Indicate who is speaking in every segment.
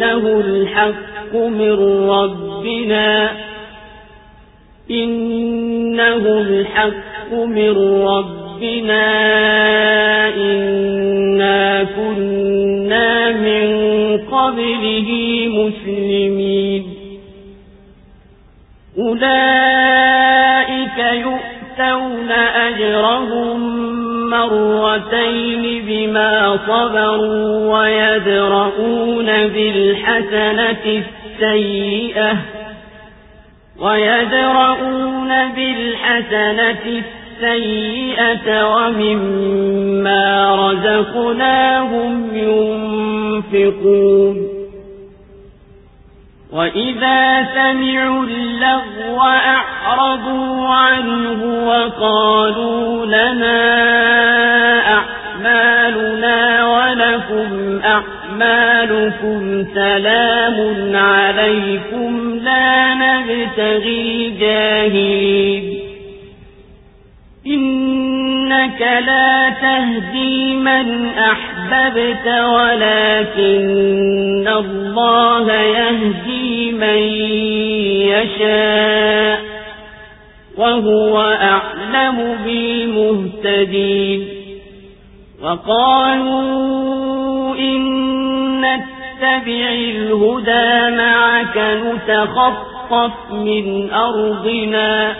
Speaker 1: إنه الحق من ربنا. إنه الحق من ربنا. إنا كنا من قبله مسلمين. أولئك يؤتون أجرهم مرتين بما صبروا ويدرؤون بالحسنة السيئة ويدرؤون بالحسنة السيئة ومما رزقناهم ينفقون وإذا سمعوا اللغو أعرضوا عنه وقالوا لنا ولكم أعمالكم سلام عليكم لا نبتغي جاهلين إنك لا تهدي من أحببت ولكن الله يهدي من يشاء وهو أعلم بالمهتدين وقالوا إن نتبع الهدى معك نتخطف من أرضنا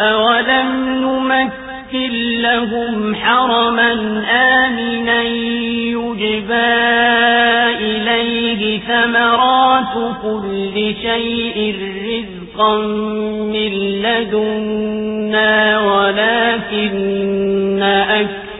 Speaker 1: أولم نمكن لهم حرما آمنا يجبى إليه ثمرات كل شيء رزقا من لدنا ولكن